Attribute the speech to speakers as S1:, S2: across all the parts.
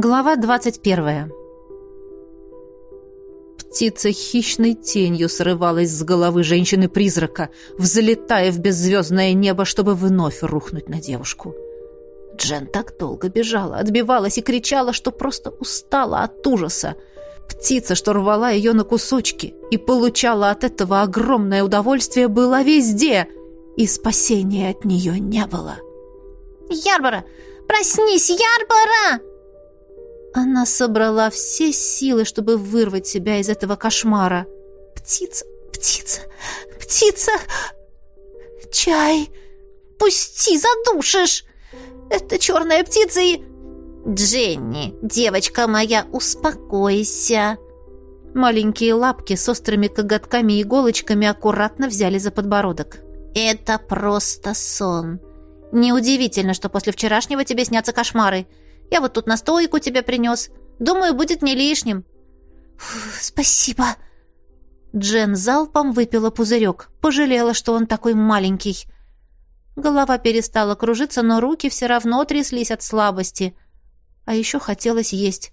S1: Глава 21. Птица хищной тенью срывалась с головы женщины-призрака, взлетая в беззвездное небо, чтобы вновь рухнуть на девушку. Джен так долго бежала, отбивалась и кричала, что просто устала от ужаса. Птица, что рвала ее на кусочки и получала от этого огромное удовольствие, была везде, и спасения от нее не было.
S2: «Ярбора! Проснись, Ярбора!»
S1: Она собрала все силы, чтобы вырвать себя из этого кошмара.
S2: «Птица! Птица! Птица! Чай! Пусти, задушишь! Это черная птица и...» «Дженни, девочка моя, успокойся!»
S1: Маленькие лапки с острыми коготками и иголочками аккуратно взяли за подбородок.
S2: «Это просто сон. Неудивительно, что после вчерашнего тебе снятся кошмары. Я вот тут настойку тебе принес. Думаю, будет не лишним». «Спасибо».
S1: Джен залпом выпила пузырек. Пожалела, что он такой маленький. Голова перестала кружиться, но руки все равно тряслись от слабости. А еще хотелось есть.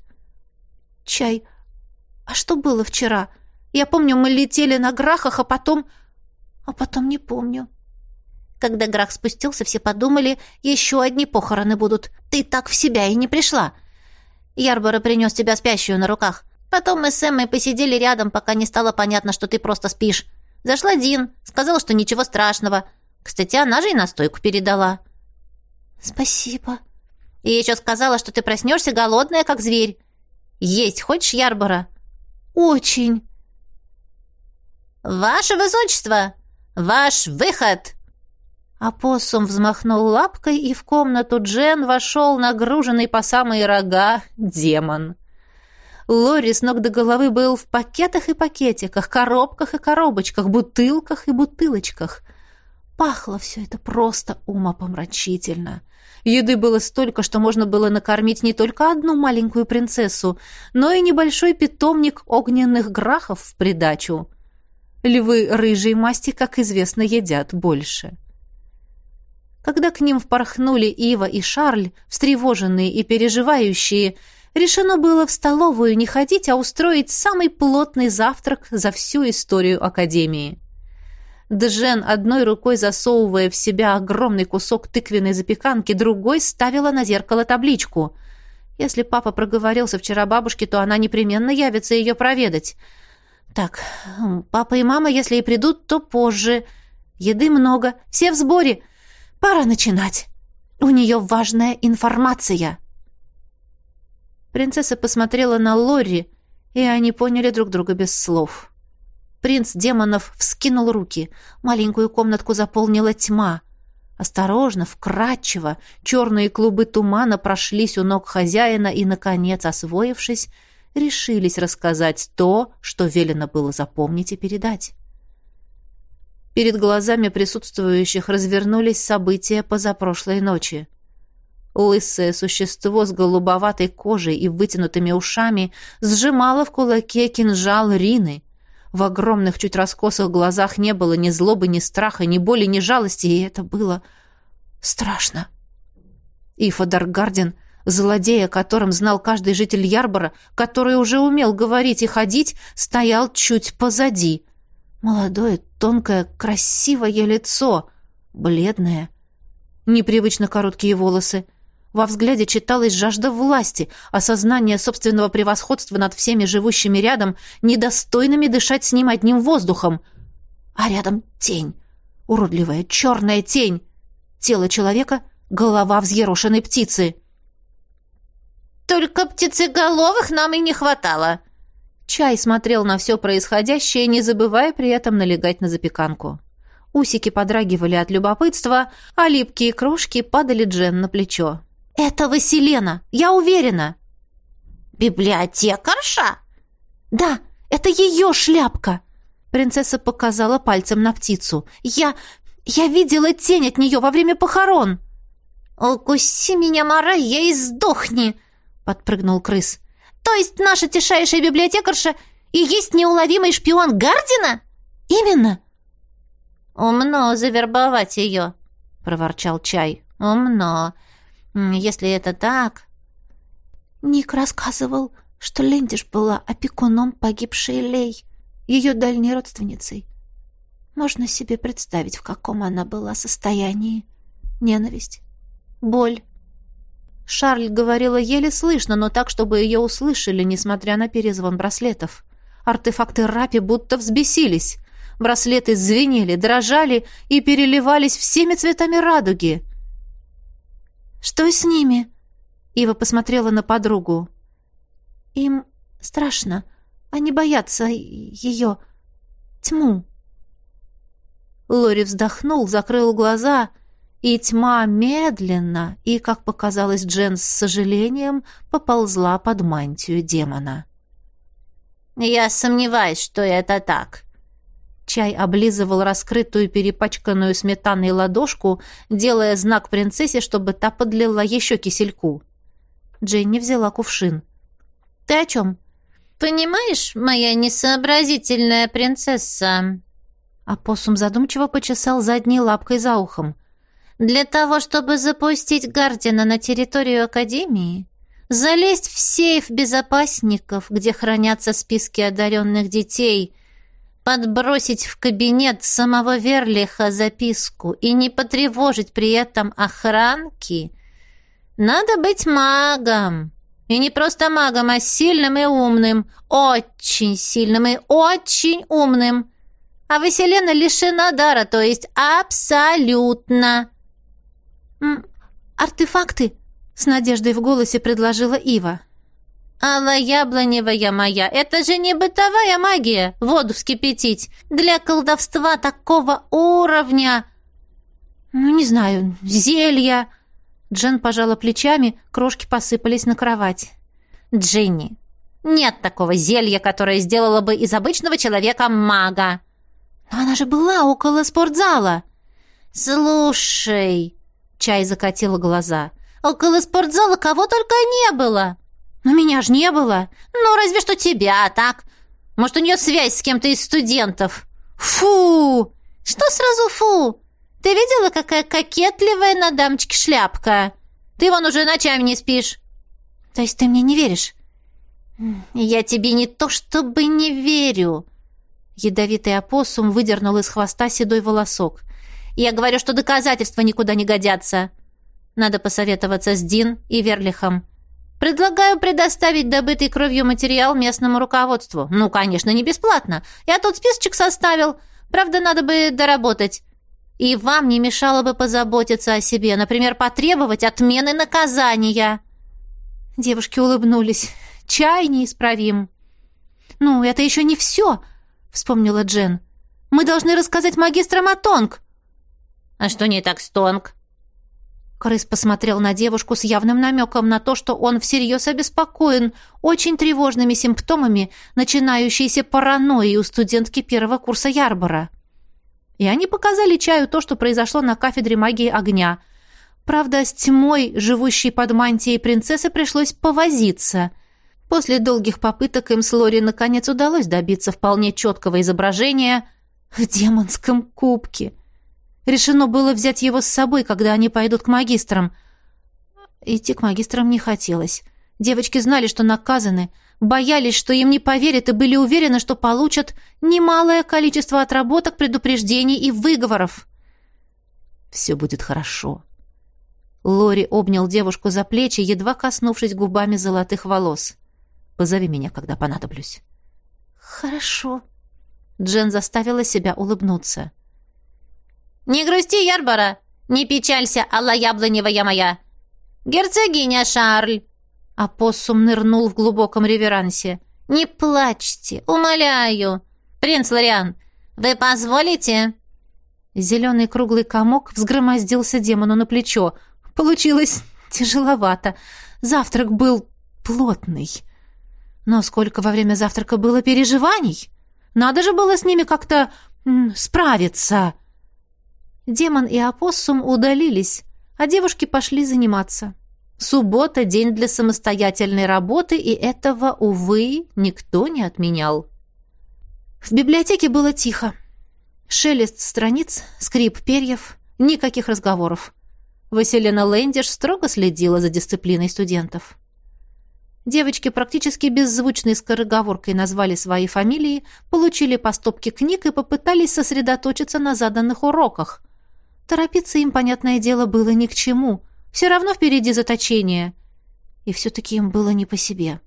S1: «Чай. А что было вчера? Я помню, мы летели на грахах, а потом... А потом не помню».
S2: Когда Грах спустился, все подумали, еще одни похороны будут. Ты так в себя и не пришла. Ярбора принес тебя спящую на руках. Потом мы с Эммой посидели рядом, пока не стало понятно, что ты просто спишь. Зашла Дин, сказала, что ничего страшного. Кстати, она же и настойку передала.
S1: Спасибо.
S2: И еще сказала, что ты проснешься голодная, как зверь. Есть хочешь, Ярбора?
S1: Очень.
S2: Ваше высочество, ваш выход!
S1: Апоссум взмахнул лапкой, и в комнату Джен вошел нагруженный по самые рога демон. Лори с ног до головы был в пакетах и пакетиках, коробках и коробочках, бутылках и бутылочках. Пахло все это просто умопомрачительно. Еды было столько, что можно было накормить не только одну маленькую принцессу, но и небольшой питомник огненных грахов в придачу. Львы рыжей масти, как известно, едят больше. Когда к ним впорхнули Ива и Шарль, встревоженные и переживающие, решено было в столовую не ходить, а устроить самый плотный завтрак за всю историю Академии. Джен, одной рукой засовывая в себя огромный кусок тыквенной запеканки, другой ставила на зеркало табличку. Если папа проговорился вчера бабушке, то она непременно явится ее проведать. Так, папа и мама, если и придут, то позже. Еды много, все в сборе — Пора начинать. У нее важная информация. Принцесса посмотрела на Лори, и они поняли друг друга без слов. Принц демонов вскинул руки. Маленькую комнатку заполнила тьма. Осторожно, вкрадчиво, черные клубы тумана прошлись у ног хозяина и, наконец, освоившись, решились рассказать то, что велено было запомнить и передать. Перед глазами присутствующих развернулись события позапрошлой ночи. Лысое существо с голубоватой кожей и вытянутыми ушами сжимало в кулаке кинжал Рины. В огромных, чуть раскосых глазах не было ни злобы, ни страха, ни боли, ни жалости, и это было страшно. Ифа Даргарден, злодей, о котором знал каждый житель Ярбора, который уже умел говорить и ходить, стоял чуть позади — Молодое, тонкое, красивое лицо, бледное, непривычно короткие волосы. Во взгляде читалась жажда власти, осознание собственного превосходства над всеми живущими рядом, недостойными дышать с ним одним воздухом. А рядом тень, уродливая черная тень. Тело человека — голова взъерошенной птицы.
S2: «Только птицеголовых нам и не хватало»,
S1: Чай смотрел на все происходящее, не забывая при этом налегать на запеканку. Усики подрагивали от любопытства, а липкие крошки падали Джен на плечо. «Это Василена, я уверена!»
S2: «Библиотекарша?»
S1: «Да, это ее шляпка!» Принцесса показала пальцем на птицу. «Я... я видела тень от нее во время похорон!»
S2: «Укуси меня, Мара, я и сдохни!» — подпрыгнул крыс. То есть наша тишайшая библиотекарша и есть неуловимый шпион Гардина?
S1: Именно.
S2: Умно завербовать ее, проворчал Чай. Умно. Если это так...
S1: Ник рассказывал, что Лендиш была опекуном погибшей Лей, ее дальней родственницей. Можно себе представить, в каком она была состоянии. Ненависть, боль. Шарль говорила еле слышно, но так, чтобы ее услышали, несмотря на перезвон браслетов. Артефакты Рапи будто взбесились. Браслеты звенели, дрожали и переливались всеми цветами радуги. «Что с ними?» Ива посмотрела на подругу. «Им страшно. Они боятся ее... тьму». Лори вздохнул, закрыл глаза, и тьма медленно и, как показалось Джен с сожалением, поползла под мантию демона.
S2: «Я сомневаюсь, что это так»,
S1: Чай облизывал раскрытую перепачканную сметаной ладошку, делая знак принцессе, чтобы та подлила еще кисельку. Дженни взяла кувшин. «Ты о чем?»
S2: «Понимаешь, моя несообразительная принцесса...»
S1: Апоссум задумчиво почесал задней лапкой за ухом.
S2: «Для того, чтобы запустить Гардина на территорию Академии, залезть в сейф безопасников, где хранятся списки одаренных детей, подбросить в кабинет самого Верлиха записку и не потревожить при этом охранки, надо быть магом. И не просто магом, а сильным и умным. Очень сильным и очень умным. А Василена лишена дара, то есть абсолютно.
S1: «Артефакты?» — с надеждой в голосе предложила Ива.
S2: «Алла яблоневая моя, это же не бытовая магия, воду вскипятить. Для колдовства такого уровня...»
S1: «Ну, не знаю, зелья...» Джен пожала плечами, крошки посыпались на кровать.
S2: «Дженни, нет такого зелья, которое сделало бы из обычного человека мага».
S1: «Но она же была около спортзала».
S2: «Слушай...» — Чай закатила глаза. «Около спортзала кого только не было».
S1: «Но меня ж не было».
S2: «Ну, разве что тебя, так? Может, у нее связь с кем-то из студентов?»
S1: «Фу!»
S2: «Что сразу фу? Ты видела, какая кокетливая на дамочке шляпка? Ты вон уже ночами не спишь».
S1: «То есть ты мне не веришь?»
S2: «Я тебе не то чтобы не верю».
S1: Ядовитый опоссум выдернул из хвоста седой волосок.
S2: «Я говорю, что доказательства никуда не годятся. Надо посоветоваться с Дин и Верлихом. Предлагаю предоставить добытый кровью материал местному руководству. Ну, конечно, не бесплатно. Я тут списочек составил. Правда, надо бы доработать. И вам не мешало бы позаботиться о себе, например, потребовать отмены наказания.
S1: Девушки улыбнулись. Чай неисправим. Ну, это еще не все, вспомнила Джен. Мы должны рассказать магистрам о Тонг.
S2: А что не так с Тонг?
S1: Крыс посмотрел на девушку с явным намеком на то, что он всерьез обеспокоен очень тревожными симптомами начинающейся паранойи у студентки первого курса Ярбора. И они показали чаю то, что произошло на кафедре магии огня. Правда, с тьмой, живущей под мантией принцессы, пришлось повозиться. После долгих попыток им с Лори наконец удалось добиться вполне четкого изображения в демонском кубке — Решено было взять его с собой, когда они пойдут к магистрам. Идти к магистрам не хотелось. Девочки знали, что наказаны, боялись, что им не поверят и были уверены, что получат немалое количество отработок, предупреждений и выговоров. «Все будет хорошо». Лори обнял девушку за плечи, едва коснувшись губами золотых волос. «Позови меня, когда понадоблюсь».
S2: «Хорошо».
S1: Джен заставила себя улыбнуться.
S2: «Не грусти, Ярбара! Не печалься, Алла Яблоневая моя! Герцогиня Шарль!»
S1: Апоссум нырнул в глубоком реверансе.
S2: «Не плачьте, умоляю! Принц Лориан, вы позволите?»
S1: Зеленый круглый комок взгромоздился демону на плечо. Получилось тяжеловато. Завтрак был плотный. Но сколько во время завтрака было переживаний! Надо же было с ними как-то справиться!» Демон и опоссум удалились, а девушки пошли заниматься. Суббота — день для самостоятельной работы, и этого, увы, никто не отменял. В библиотеке было тихо. Шелест страниц, скрип перьев, никаких разговоров. Василина Лэндиш строго следила за дисциплиной студентов. Девочки практически беззвучной скороговоркой назвали свои фамилии, получили по стопке книг и попытались сосредоточиться на заданных уроках. Торопиться им, понятное дело, было ни к чему. Все равно впереди заточение. И все-таки им было не по себе.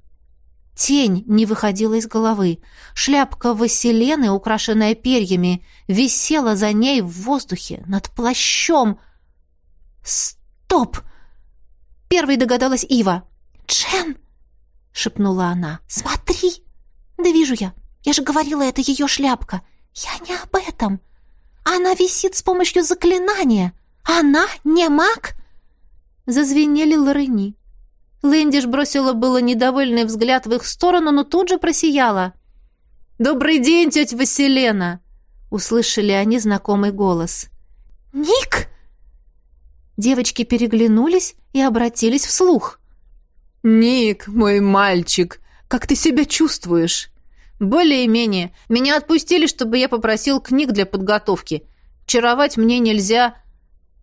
S1: Тень не выходила из головы. Шляпка Василены, украшенная перьями, висела за ней в воздухе, над плащом. «Стоп!» Первой догадалась Ива. «Джен!» — шепнула она. «Смотри!» «Да вижу я. Я же говорила, это ее шляпка. Я не об этом. Она висит с помощью заклинания. Она не маг?» Зазвенели лорени. Лэндиш бросила было недовольный взгляд в их сторону, но тут же просияла. «Добрый день, тетя Василена!» — услышали они знакомый голос. «Ник!» Девочки переглянулись и обратились вслух. «Ник, мой мальчик, как ты себя чувствуешь?» «Более-менее. Меня отпустили, чтобы я попросил книг для подготовки. Чаровать мне нельзя...»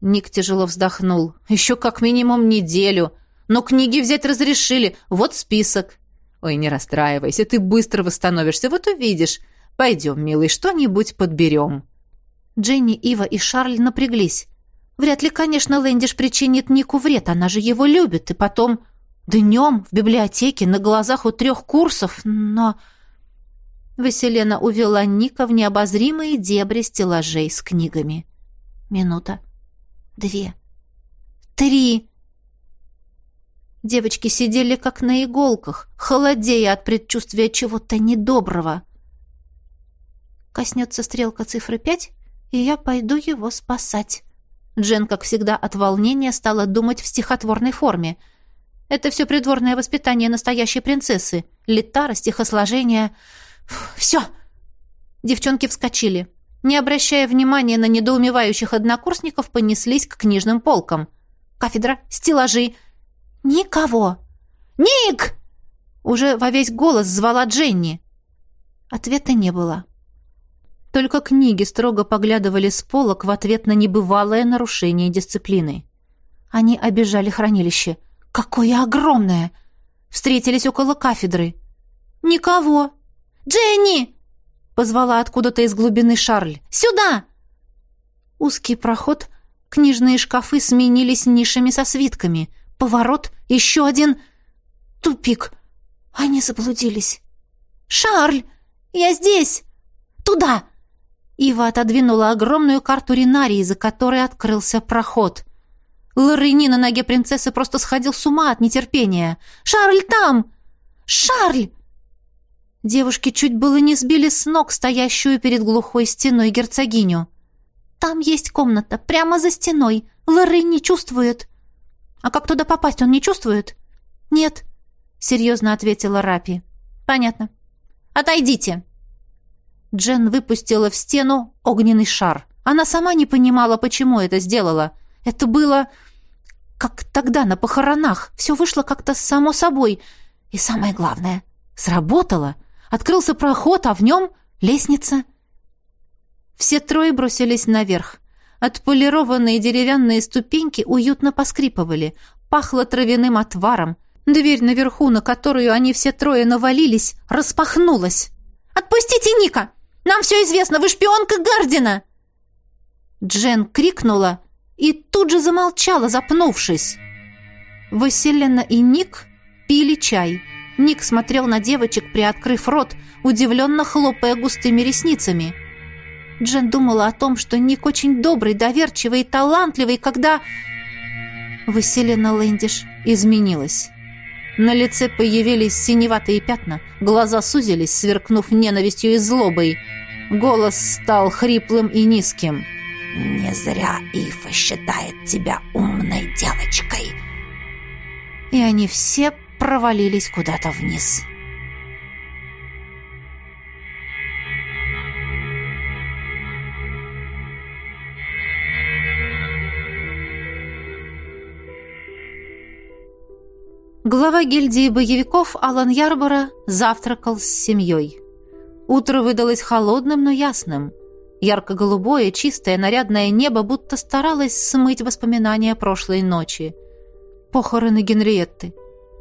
S1: Ник тяжело вздохнул. «Еще как минимум неделю. Но книги взять разрешили. Вот список». «Ой, не расстраивайся, ты быстро восстановишься, вот увидишь. Пойдем, милый, что-нибудь подберем». Дженни, Ива и Шарль напряглись. Вряд ли, конечно, Лэндиш причинит Нику вред, она же его любит. И потом днем в библиотеке на глазах у трех курсов, но... Василена увела Ника в необозримые дебри стеллажей с книгами. Минута. Две. Три. Девочки сидели как на иголках, холодея от предчувствия чего-то недоброго. Коснется стрелка цифры пять, и я пойду его спасать. Джен, как всегда, от волнения стала думать в стихотворной форме. Это все придворное воспитание настоящей принцессы. Литара, стихосложение... Все! Девчонки вскочили. Не обращая внимания на недоумевающих однокурсников, понеслись к книжным полкам. Кафедра, стеллажи. Никого! «Ник!» Уже во весь голос звала Дженни. Ответа не было. Только книги строго поглядывали с полок в ответ на небывалое нарушение дисциплины. Они обижали хранилище. «Какое огромное!» Встретились около кафедры. «Никого!» «Дженни!» Позвала откуда-то из глубины Шарль. «Сюда!» Узкий проход, книжные шкафы сменились нишами со свитками. Поворот, еще один... Тупик. Они заблудились. «Шарль! Я здесь! Туда!» Ива отодвинула огромную карту Ринарии, за которой открылся проход. Лорени на ноге принцессы просто сходил с ума от нетерпения. «Шарль там! Шарль!» Девушки чуть было не сбили с ног стоящую перед глухой стеной герцогиню. «Там есть комната, прямо за стеной. Лорени чувствует». «А как туда попасть, он не чувствует?» «Нет», — серьезно ответила Рапи. «Понятно. Отойдите». Джен выпустила в стену огненный шар. Она сама не понимала, почему это сделала. Это было как тогда на похоронах. Все вышло как-то само собой. И самое главное, сработало. Открылся проход, а в нем лестница. Все трое бросились наверх. Отполированные деревянные ступеньки уютно поскрипывали. Пахло травяным отваром. Дверь наверху, на которую они все трое навалились, распахнулась. «Отпустите Ника! Нам все известно! Вы шпионка Гардина!» Джен крикнула и тут же замолчала, запнувшись. Василина и Ник пили чай. Ник смотрел на девочек, приоткрыв рот, удивленно хлопая густыми ресницами. Джен думала о том, что Ник очень добрый, доверчивый и талантливый, когда... Василина Лэндиш изменилась. На лице появились синеватые пятна, глаза сузились, сверкнув ненавистью и злобой. Голос стал хриплым и низким.
S3: «Не зря Ифа считает тебя умной девочкой!»
S1: И они все провалились куда-то вниз. Глава гильдии боевиков Алан Ярбора завтракал с семьей. Утро выдалось холодным, но ясным. Ярко-голубое, чистое, нарядное небо будто старалось смыть воспоминания прошлой ночи. Похороны Генриетты.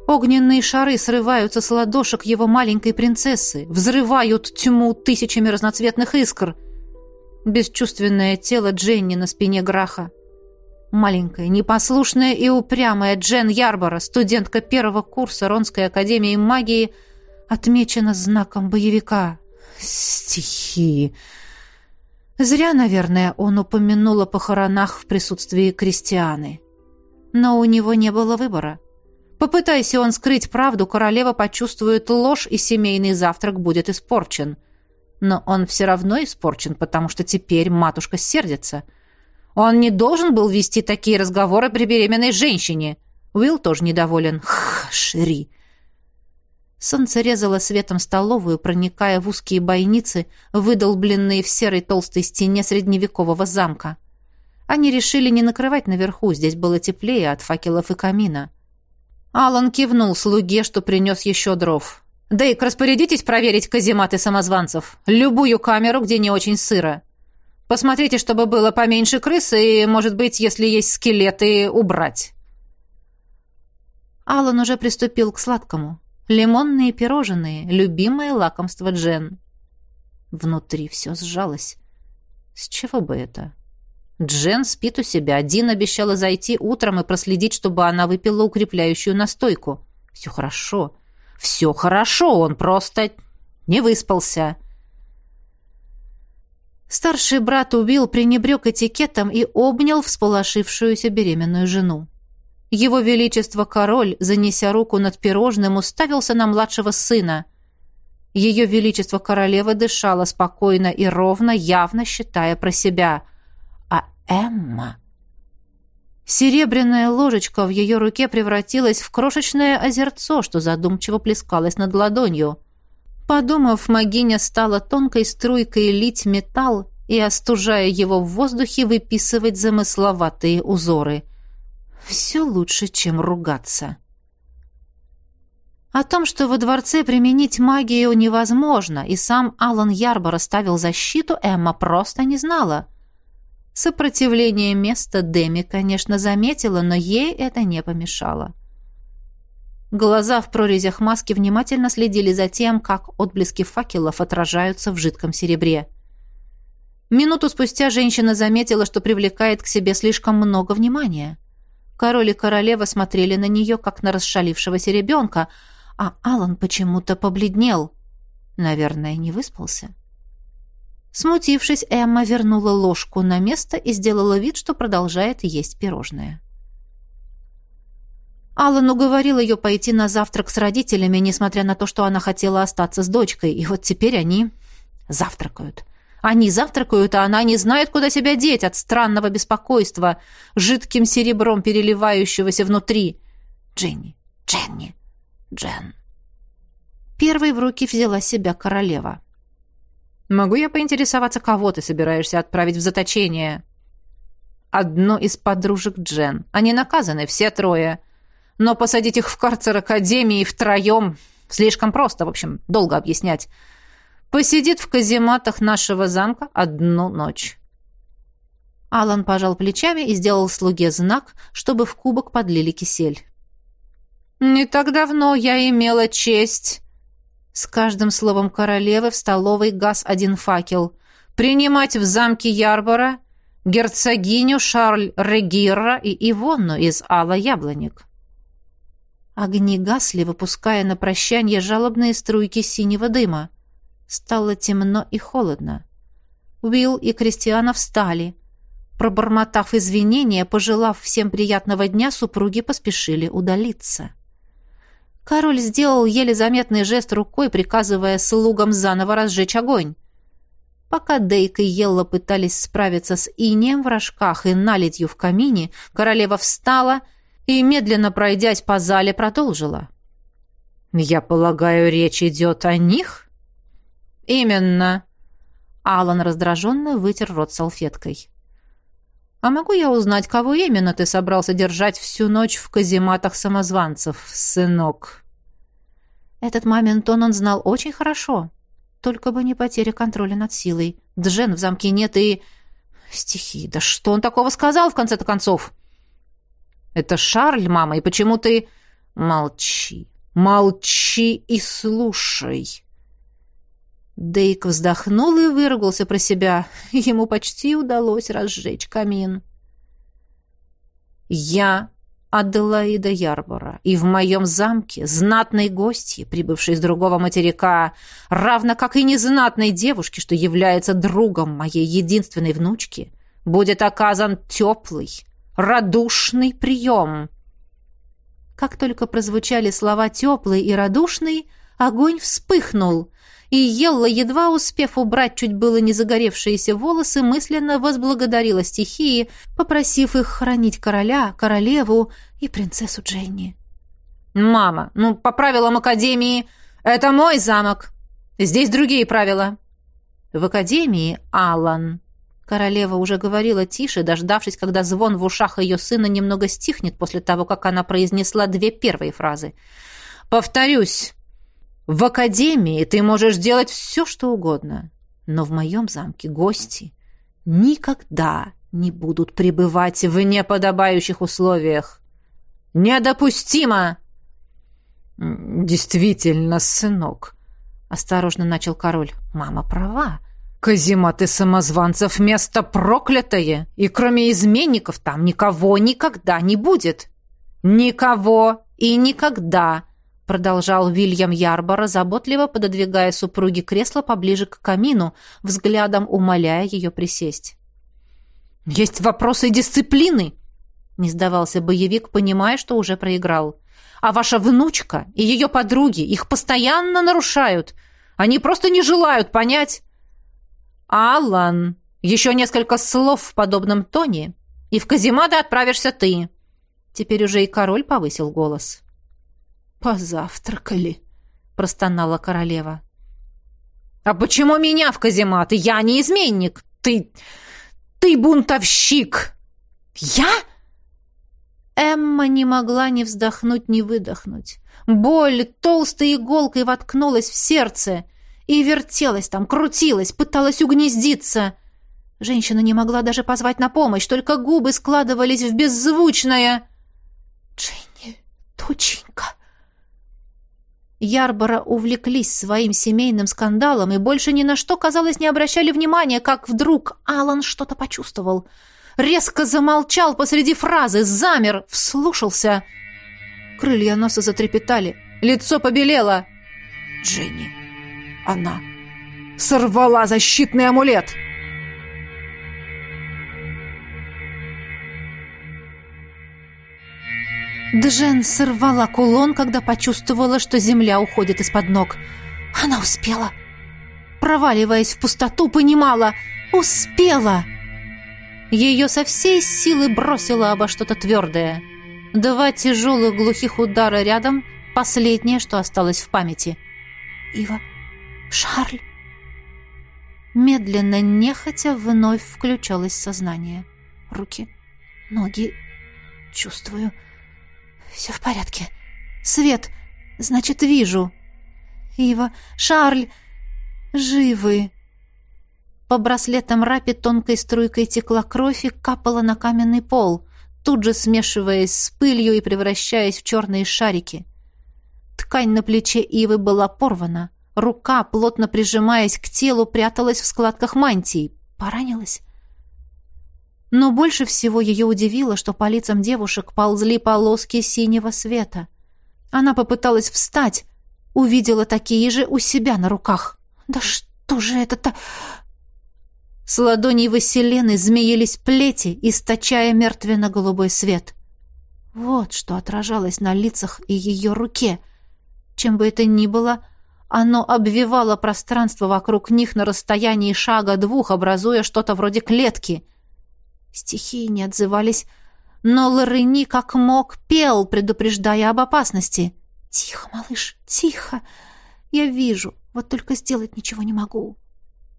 S1: Огненные шары срываются с ладошек его маленькой принцессы, взрывают тьму тысячами разноцветных искр. Бесчувственное тело Дженни на спине Граха. Маленькая, непослушная и упрямая Джен Ярбора, студентка первого курса Ронской академии магии, отмечена знаком боевика. Стихи. Зря, наверное, он упомянул о похоронах в присутствии крестьяны. Но у него не было выбора. Попытайся он скрыть правду, королева почувствует ложь, и семейный завтрак будет испорчен. Но он все равно испорчен, потому что теперь матушка сердится. Он не должен был вести такие разговоры при беременной женщине. Уилл тоже недоволен. Х, Шри. Солнце резало светом столовую, проникая в узкие бойницы, выдолбленные в серой толстой стене средневекового замка. Они решили не накрывать наверху, здесь было теплее от факелов и камина. Алан кивнул слуге, что принес еще дров. «Дейк, распорядитесь проверить казематы самозванцев. Любую камеру, где не очень сыро. Посмотрите, чтобы было поменьше крысы и, может быть, если есть скелеты, убрать». Алан уже приступил к сладкому. Лимонные пирожные, любимое лакомство Джен. Внутри все сжалось. С чего бы это? Джен спит у себя. Дин обещала зайти утром и проследить, чтобы она выпила укрепляющую настойку. Все хорошо. Все хорошо, он просто не выспался. Старший брат убил, пренебрег этикетом и обнял всполошившуюся беременную жену. Его Величество Король, занеся руку над пирожным, уставился на младшего сына. Ее Величество Королева дышала спокойно и ровно, явно считая про себя – Эмма. Серебряная ложечка в ее руке превратилась в крошечное озерцо, что задумчиво плескалось над ладонью. Подумав, магиня стала тонкой струйкой лить металл и, остужая его в воздухе, выписывать замысловатые узоры. Все лучше, чем ругаться. О том, что во дворце применить магию невозможно, и сам Алан Ярбор оставил защиту, Эмма просто не знала — Сопротивление места Деми, конечно, заметила, но ей это не помешало. Глаза в прорезях маски внимательно следили за тем, как отблески факелов отражаются в жидком серебре. Минуту спустя женщина заметила, что привлекает к себе слишком много внимания. Король и королева смотрели на нее, как на расшалившегося ребенка, а Алан почему-то побледнел. Наверное, не выспался. Смутившись, Эмма вернула ложку на место и сделала вид, что продолжает есть пирожное. Аллан уговорил ее пойти на завтрак с родителями, несмотря на то, что она хотела остаться с дочкой, и вот теперь они завтракают. Они завтракают, а она не знает, куда себя деть от странного беспокойства, жидким серебром переливающегося внутри. Дженни, Дженни, Джен. Первой в руки взяла себя королева. Могу я поинтересоваться, кого ты собираешься отправить в заточение? Одну из подружек Джен. Они наказаны, все трое. Но посадить их в карцер Академии втроем слишком просто, в общем, долго объяснять. Посидит в казематах нашего замка одну ночь. Алан пожал плечами и сделал слуге знак, чтобы в кубок подлили кисель. «Не так давно я имела честь с каждым словом королевы в столовой газ один факел. «Принимать в замке Ярбора герцогиню Шарль Регира и Ивонну из Алла Яблоник». Огни гасли, выпуская на прощание жалобные струйки синего дыма. Стало темно и холодно. Уилл и Кристиана встали. Пробормотав извинения, пожелав всем приятного дня, супруги поспешили удалиться. Король сделал еле заметный жест рукой, приказывая слугам заново разжечь огонь. Пока Дейк и Елла пытались справиться с инеем в рожках и налитью в камине, королева встала и, медленно пройдясь по зале, продолжила. «Я полагаю, речь идет о них?» «Именно». Алан раздраженно вытер рот салфеткой. «А могу я узнать, кого именно ты собрался держать всю ночь в казематах самозванцев, сынок?» Этот момент он он знал очень хорошо. Только бы не потеря контроля над силой. Джен в замке нет и... Стихи, да что он такого сказал в конце-то концов? «Это Шарль, мама, и почему ты...» Молчи, молчи и слушай. Дейк вздохнул и выругался про себя. Ему почти удалось разжечь камин. «Я Аделаида Ярбора, и в моем замке знатной гости, прибывшей с другого материка, равно как и незнатной девушке, что является другом моей единственной внучки, будет оказан теплый, радушный прием». Как только прозвучали слова «теплый» и «радушный», огонь вспыхнул, и Елла, едва успев убрать чуть было не загоревшиеся волосы, мысленно возблагодарила стихии, попросив их хранить короля, королеву и принцессу Дженни. «Мама, ну, по правилам Академии, это мой замок. Здесь другие правила». «В Академии, Алан», Королева уже говорила тише, дождавшись, когда звон в ушах ее сына немного стихнет после того, как она произнесла две первые фразы. «Повторюсь, в академии ты можешь делать все, что угодно, но в моем замке гости никогда не будут пребывать в неподобающих условиях. Недопустимо!» «Действительно, сынок», — осторожно начал король. «Мама права. Казематы самозванцев — место проклятое, и кроме изменников там никого никогда не будет. Никого и никогда!» Продолжал Вильям Ярбора, заботливо пододвигая супруге кресло поближе к камину, взглядом умоляя ее присесть. «Есть вопросы дисциплины!» — не сдавался боевик, понимая, что уже проиграл. «А ваша внучка и ее подруги их постоянно нарушают. Они просто не желают понять...» «Аллан, еще несколько слов в подобном тоне, и в казематы отправишься ты!» Теперь уже и король повысил голос.
S2: «Позавтракали», — простонала королева.
S1: «А почему меня в казематы? Я не изменник! Ты... ты бунтовщик!»
S2: «Я?» Эмма не могла ни вздохнуть, ни выдохнуть. Боль толстой иголкой воткнулась в сердце и вертелась там, крутилась, пыталась угнездиться. Женщина не могла даже позвать на помощь, только губы складывались в беззвучное «Дженни, доченька!» Ярбора увлеклись своим семейным скандалом и больше ни на что, казалось, не обращали внимания, как вдруг Алан что-то почувствовал. Резко замолчал посреди фразы, замер, вслушался. Крылья носа затрепетали, лицо побелело.
S1: «Дженни, она сорвала защитный амулет!»
S2: Джен сорвала кулон, когда почувствовала, что земля уходит из-под ног. Она успела. Проваливаясь в пустоту, понимала. Успела! Ее со всей силы бросило обо что-то твердое. Два тяжелых глухих удара рядом — последнее, что осталось в памяти. «Ива! Шарль!» Медленно, нехотя, вновь включалось сознание. Руки, ноги, чувствую — «Все в порядке. Свет, значит, вижу. Ива, Шарль, живы!» По браслетам рапи тонкой струйкой текла кровь и капала на каменный пол, тут же смешиваясь с пылью и превращаясь в черные шарики. Ткань на плече Ивы была порвана. Рука, плотно прижимаясь к телу, пряталась в складках мантии. Поранилась? Но больше всего ее удивило, что по лицам девушек ползли полоски синего света. Она попыталась встать, увидела такие же у себя на руках. «Да что же это-то...» С ладоней Василены змеились плети, источая мертвенно-голубой свет. Вот что отражалось на лицах и ее руке. Чем бы это ни было, оно обвивало пространство вокруг них на расстоянии шага двух, образуя что-то вроде клетки — Стихии не отзывались, но Лорени как мог пел, предупреждая об опасности. «Тихо, малыш, тихо. Я вижу, вот только сделать ничего не могу.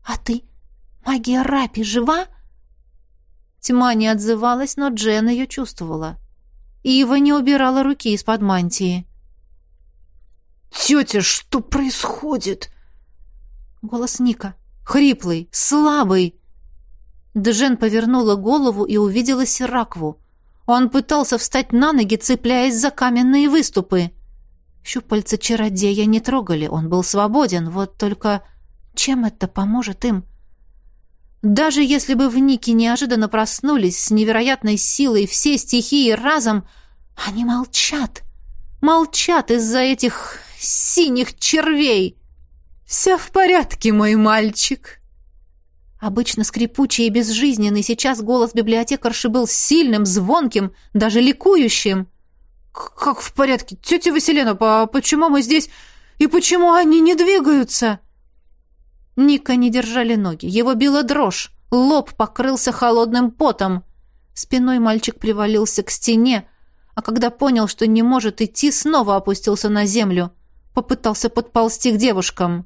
S2: А ты? Магия Рапи жива?» Тьма не отзывалась, но Джен ее чувствовала. Ива не убирала руки из-под мантии.
S1: «Тетя, что происходит?»
S2: Голос Ника. Хриплый, слабый. Джен повернула голову и увидела Сиракву.
S1: Он пытался встать на ноги, цепляясь за каменные выступы. Щупальца чародея не трогали, он был свободен, вот только чем это поможет им? Даже если бы в Нике неожиданно проснулись с невероятной силой все стихии разом, они молчат. Молчат из-за этих синих червей. «Все в порядке, мой мальчик!» Обычно скрипучий и безжизненный, сейчас голос библиотекарши был сильным, звонким, даже ликующим. «Как в порядке? Тетя Василена, почему мы здесь? И почему они не двигаются?» Ника не держали ноги. Его била дрожь. Лоб покрылся холодным потом. Спиной мальчик привалился к стене, а когда понял, что не может идти, снова опустился на землю. Попытался подползти к девушкам.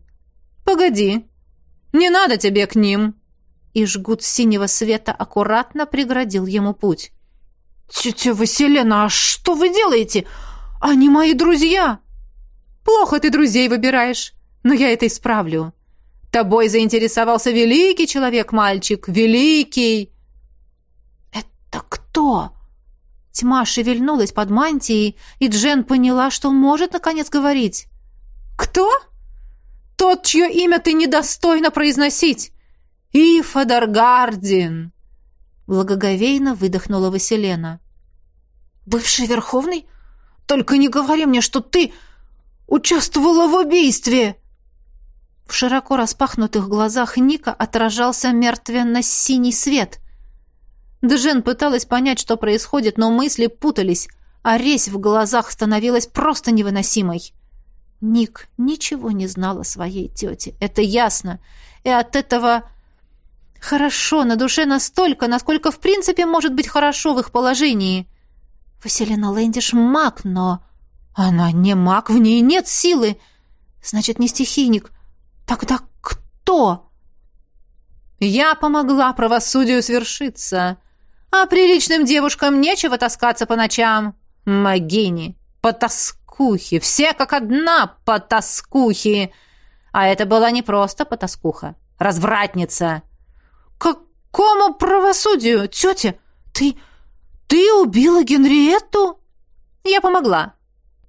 S1: «Погоди! Не надо тебе к ним!» И жгут синего света аккуратно преградил ему путь. «Тетя Василена, а что вы делаете? Они мои друзья!» «Плохо ты друзей выбираешь, но я это исправлю. Тобой заинтересовался великий человек-мальчик, великий!» «Это кто?» Тьма шевельнулась под мантией, и Джен поняла, что может, наконец, говорить. «Кто?» «Тот, чье имя ты недостойно произносить! Ифадар Гардин!» Благоговейно выдохнула Василена. «Бывший Верховный? Только не говори мне, что ты участвовала в убийстве!» В широко распахнутых глазах Ника отражался мертвенно-синий свет. Джен пыталась понять, что происходит, но мысли путались, а резь в глазах становилась просто невыносимой. Ник ничего не знал о своей тете, это ясно, и от этого хорошо на душе настолько, насколько в принципе может быть хорошо в их положении. Василина Лэндиш маг, но... Она не маг, в ней нет силы. Значит, не стихийник, Тогда кто? Я помогла правосудию свершиться. А приличным девушкам нечего таскаться по ночам. Магини, потаскухи, все как одна потаскухи. А это была не просто потаскуха, развратница. Какому правосудию, тетя? Ты... ты убила Генриетту? Я помогла.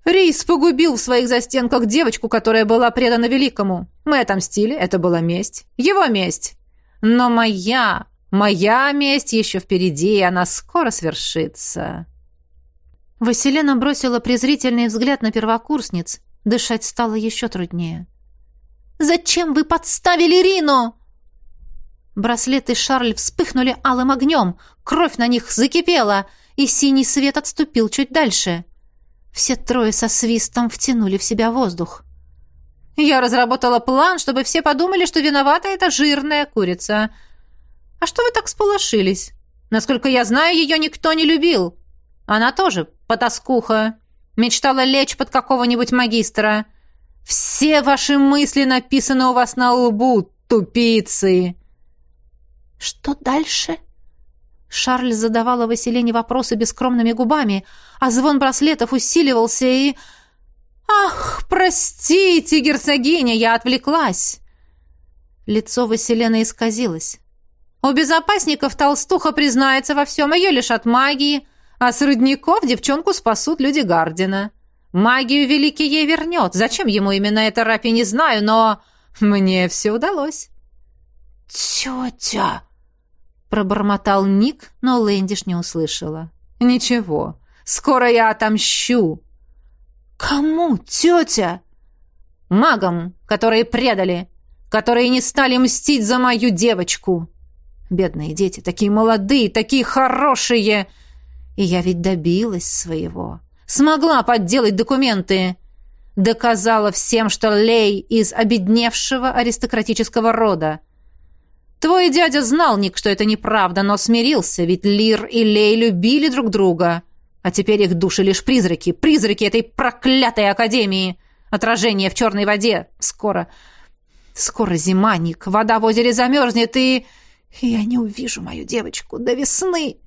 S1: Рейс погубил в своих застенках девочку, которая была предана великому. Мы отомстили, это была месть. Его месть. Но моя, моя месть еще впереди, и она скоро свершится. Василена бросила презрительный взгляд на первокурсниц. Дышать стало еще труднее. «Зачем вы подставили Рину?» Браслеты Шарль вспыхнули алым огнем, кровь на них закипела, и синий свет отступил чуть дальше. Все трое со свистом втянули в себя воздух. «Я разработала план, чтобы все подумали, что виновата эта жирная курица. А что вы так сполошились? Насколько я знаю, ее никто не любил. Она тоже потаскуха. Мечтала лечь под какого-нибудь магистра. Все ваши мысли написаны у вас на лбу, тупицы!» «Что дальше?» Шарль задавала Василине вопросы бескромными губами, а звон браслетов усиливался и... «Ах, простите, герцогиня, я отвлеклась!» Лицо Василена исказилось. «У безопасников толстуха признается во всем, ее лишат магии, а с родников девчонку спасут люди Гардина. Магию Великий ей вернет. Зачем ему именно это рапи, не знаю, но мне все удалось». «Тетя!» Пробормотал Ник, но Лэндиш не услышала. «Ничего, скоро я отомщу!» «Кому, тетя?» «Магам, которые предали, которые не стали мстить за мою девочку!» «Бедные дети, такие молодые, такие хорошие!» «И я ведь добилась своего!» «Смогла подделать документы!» «Доказала всем, что Лей из обедневшего аристократического рода!» Твой дядя знал, Ник, что это неправда, но смирился, ведь Лир и Лей любили друг друга. А теперь их души лишь призраки, призраки этой проклятой академии. Отражение в черной воде. Скоро... Скоро зима, Ник. Вода в озере замерзнет, и... Я не увижу мою девочку до весны.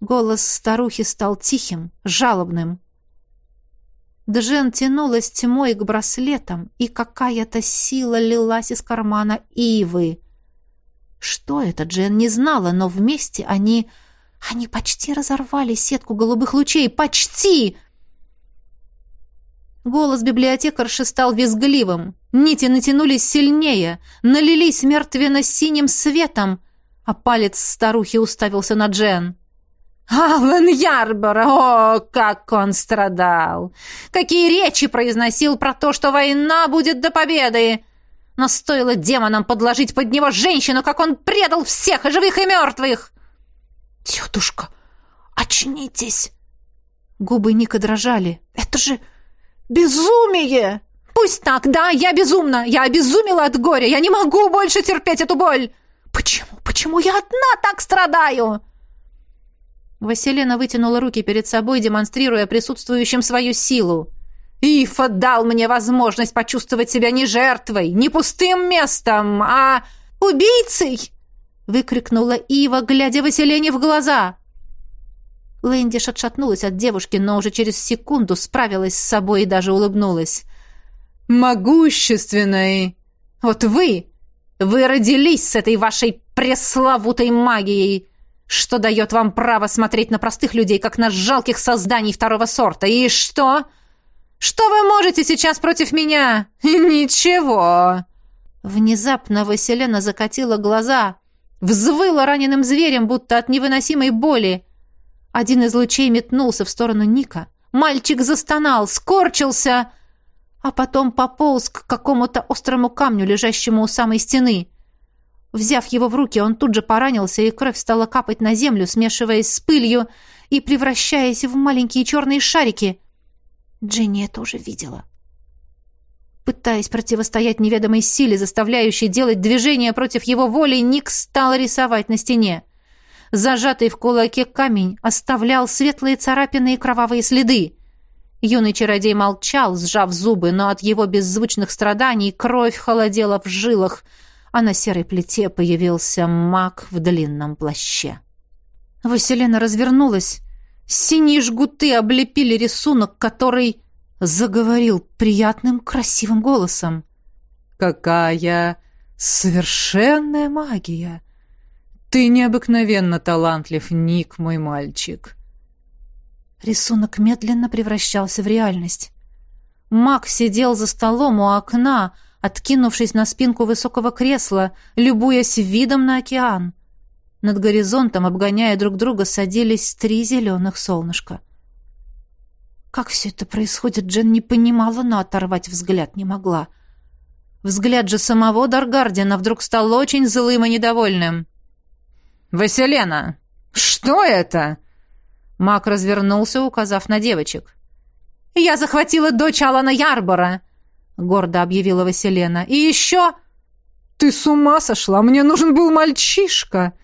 S1: Голос старухи стал тихим, жалобным. Джен тянулась тьмой к браслетам, и какая-то сила лилась из кармана Ивы — что это, Джен не знала, но вместе они Они почти разорвали сетку голубых лучей. Почти! Голос библиотекарши стал визгливым. Нити натянулись сильнее, налились мертвенно-синим светом, а палец старухи уставился на Джен. «Аллен Ярбор! О, как он страдал! Какие речи произносил про то, что война будет до победы! Но стоило демонам подложить под него женщину, как он предал всех, и живых, и мертвых!» «Тетушка, очнитесь!» Губы Ника дрожали. «Это же безумие!» «Пусть так, да, я безумна! Я обезумела от горя! Я не могу больше терпеть эту боль!» «Почему? Почему я одна так страдаю?» Василена вытянула руки перед собой, демонстрируя присутствующим свою силу. «Ифа дал мне возможность почувствовать себя не жертвой, не пустым местом, а убийцей!» выкрикнула Ива, глядя Василене в глаза. Лэндиш отшатнулась от девушки, но уже через секунду справилась с собой и даже улыбнулась. «Могущественной! Вот вы! Вы родились с этой вашей пресловутой магией, что дает вам право смотреть на простых людей, как на жалких созданий второго сорта. И что? Что вы можете сейчас против меня? Ничего!» Внезапно Василена закатила глаза, взвыла раненым зверем, будто от невыносимой боли. Один из лучей метнулся в сторону Ника. Мальчик застонал, скорчился, а потом пополз к какому-то острому камню, лежащему у самой стены. Взяв его в руки, он тут же поранился, и кровь стала капать на землю, смешиваясь с пылью и превращаясь в маленькие черные шарики. Дженни это уже видела. Пытаясь противостоять неведомой силе, заставляющей делать движения против его воли, Ник стал рисовать на стене. Зажатый в кулаке камень оставлял светлые царапины и кровавые следы. Юный чародей молчал, сжав зубы, но от его беззвучных страданий кровь холодела в жилах, а на серой плите появился маг в длинном плаще. Василена развернулась. Синие жгуты облепили рисунок, который заговорил приятным, красивым голосом. «Какая совершенная магия! Ты необыкновенно талантлив, Ник, мой мальчик!» Рисунок медленно превращался в реальность. Мак сидел за столом у окна, откинувшись на спинку высокого кресла, любуясь видом на океан. Над горизонтом, обгоняя друг друга, садились три зеленых солнышка. Как все это происходит, Джен не понимала, но оторвать взгляд не могла. Взгляд же самого Даргардина вдруг стал очень злым и недовольным. «Василена, что это?» Мак развернулся, указав на девочек. «Я захватила дочь Алана Ярбора», — гордо объявила Василена. «И еще...» «Ты с ума сошла! Мне нужен был мальчишка!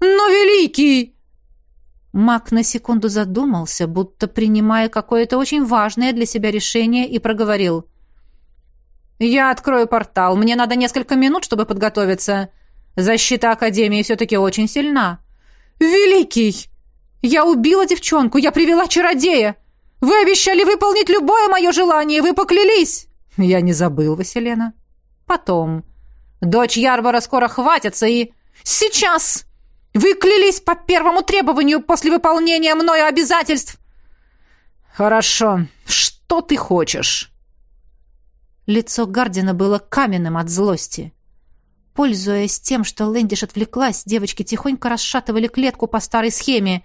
S1: Но великий!» Мак на секунду задумался, будто принимая какое-то очень важное для себя решение, и проговорил. «Я открою портал. Мне надо несколько минут, чтобы подготовиться. Защита Академии все-таки очень сильна». «Великий! Я убила девчонку! Я привела чародея! Вы обещали выполнить любое мое желание! Вы поклялись!» «Я не забыл, Василена. Потом. Дочь Ярбора скоро хватится и...» «Сейчас!» Вы клялись по первому требованию после выполнения мною обязательств. Хорошо. Что ты хочешь? Лицо Гардина было каменным от злости. Пользуясь тем, что Лэндиш отвлеклась, девочки тихонько расшатывали клетку по старой схеме.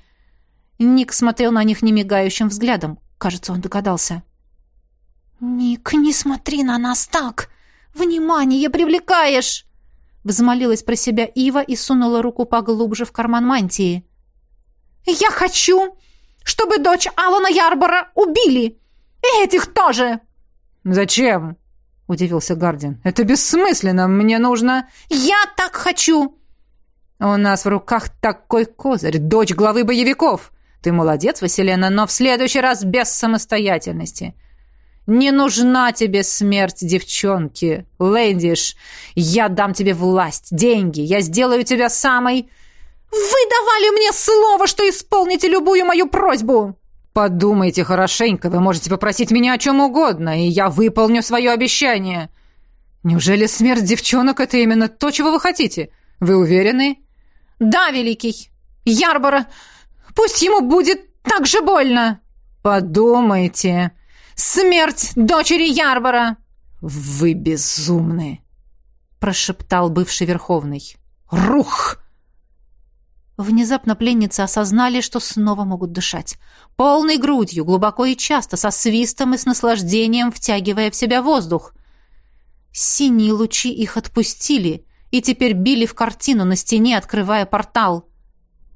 S1: Ник смотрел на них немигающим взглядом. Кажется, он догадался. «Ник, не смотри на нас так! Внимание привлекаешь!» Взмолилась про себя Ива и сунула руку поглубже в карман мантии. «Я хочу, чтобы дочь Алана Ярбора убили! И этих тоже!» «Зачем?» — удивился Гардин. «Это бессмысленно. Мне нужно...» «Я так хочу!» «У нас в руках такой козырь, дочь главы боевиков. Ты молодец, Василена, но в следующий раз без самостоятельности. Не нужна тебе смерть девчонки, Лэндиш. Я дам тебе власть, деньги. Я сделаю тебя самой... Вы давали мне слово, что исполните любую мою просьбу. Подумайте хорошенько. Вы можете попросить меня о чем угодно, и я выполню свое обещание. Неужели смерть девчонок — это именно то, чего вы хотите? Вы уверены? Да, Великий. Ярбора Пусть ему будет так же больно!» «Подумайте! Смерть дочери Ярбора!» «Вы безумны!» — прошептал бывший Верховный. «Рух!» Внезапно пленницы осознали, что снова могут дышать. Полной грудью, глубоко и часто, со свистом и с наслаждением втягивая в себя воздух. Синие лучи их отпустили и теперь били в картину на стене, открывая портал.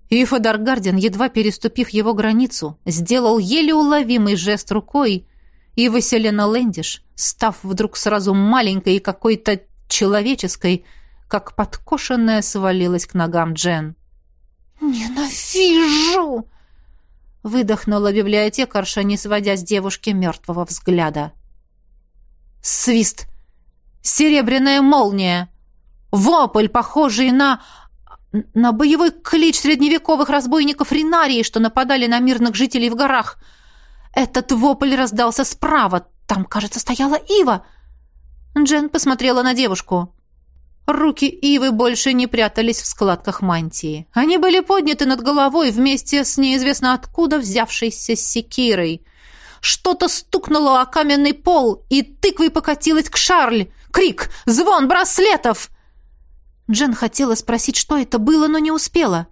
S1: И Фодоргарден, едва переступив его границу, сделал еле уловимый жест рукой, и Василена Лэндиш, став вдруг сразу маленькой и какой-то человеческой, как подкошенная, свалилась к ногам Джен.
S2: «Ненавижу!» — выдохнула библиотекарша, не сводя с девушки мертвого взгляда.
S1: Свист! Серебряная молния! Вопль, похожий на... на боевой клич средневековых разбойников Ринарии, что нападали на мирных жителей в горах. Этот вопль раздался справа. Там, кажется, стояла Ива. Джен посмотрела на девушку. Руки Ивы больше не прятались в складках мантии. Они были подняты над головой вместе с неизвестно откуда взявшейся секирой. Что-то стукнуло о каменный пол, и тыквой покатилась к Шарль. Крик! Звон браслетов! Джен хотела спросить, что это было, но не успела.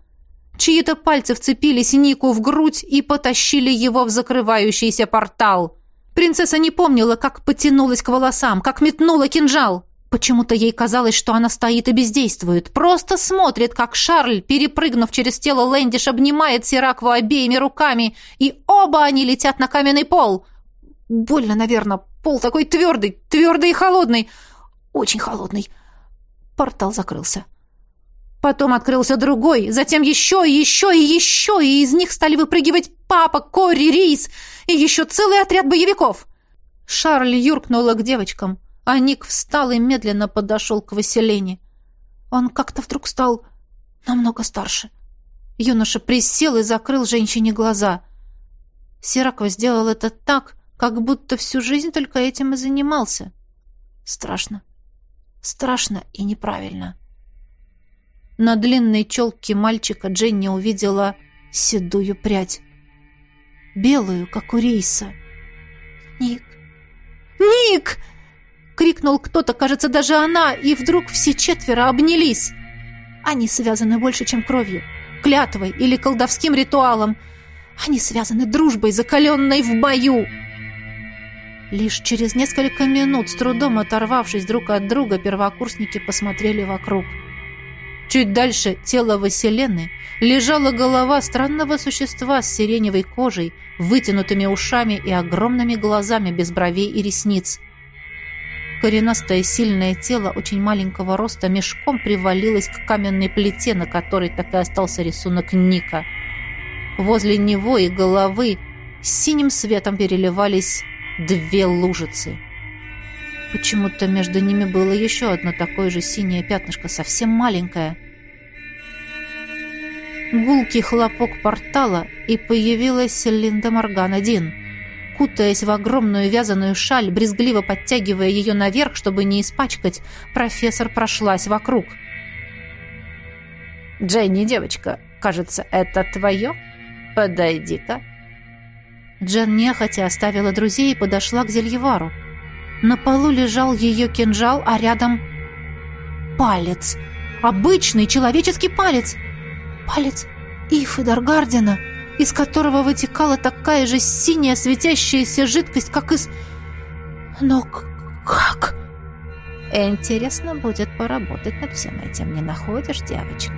S1: Чьи-то пальцы вцепились Нику в грудь и потащили его в закрывающийся портал. Принцесса не помнила, как потянулась к волосам, как метнула кинжал. Почему-то ей казалось, что она стоит и бездействует. Просто смотрит, как Шарль, перепрыгнув через тело Лэндиш, обнимает Сиракву обеими руками, и оба они летят на каменный пол. Больно, наверное. Пол такой твердый, твердый и холодный. Очень холодный. Портал закрылся. Потом открылся другой, затем еще и еще и еще, и из них стали выпрыгивать папа, Кори, Рис и еще целый отряд боевиков. Шарль юркнула к девочкам а Ник встал и медленно подошел к Василене. Он как-то вдруг стал намного старше. Юноша присел и закрыл женщине глаза. Сираква сделал это так, как будто всю жизнь только этим и занимался. Страшно. Страшно и неправильно. На длинной челке мальчика Дженни увидела седую прядь. Белую, как у рейса. «Ник! Ник!» крикнул кто-то, кажется, даже она, и вдруг все четверо обнялись. Они связаны больше, чем кровью, клятвой или колдовским ритуалом. Они связаны дружбой, закаленной в бою. Лишь через несколько минут, с трудом оторвавшись друг от друга, первокурсники посмотрели вокруг. Чуть дальше тело Василены лежала голова странного существа с сиреневой кожей, вытянутыми ушами и огромными глазами без бровей и ресниц. Коренастое сильное тело очень маленького роста мешком привалилось к каменной плите, на которой так и остался рисунок Ника. Возле него и головы с синим светом переливались две лужицы. Почему-то между ними было еще одно такое же синее пятнышко, совсем маленькое. Гулкий хлопок портала, и появилась Линда Морган-1 кутаясь в огромную вязаную шаль, брезгливо подтягивая ее наверх, чтобы не испачкать, профессор прошлась вокруг. «Дженни, девочка, кажется, это твое? Подойди-ка». Джен нехотя оставила друзей и подошла к Зельевару. На полу лежал ее кинжал, а рядом палец. Обычный человеческий палец. Палец Ифы Даргардена из которого вытекала такая же синяя светящаяся жидкость, как из... Но как? Интересно будет поработать над всем этим, не находишь, девочка?»